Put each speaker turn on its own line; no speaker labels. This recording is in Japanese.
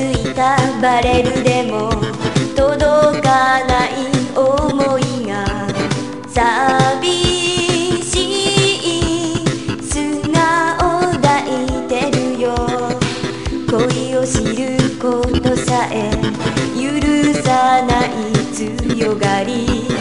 ついたバレルでも届かない思いが寂しい素顔抱いてるよ。恋を知ることさえ許さない強がり。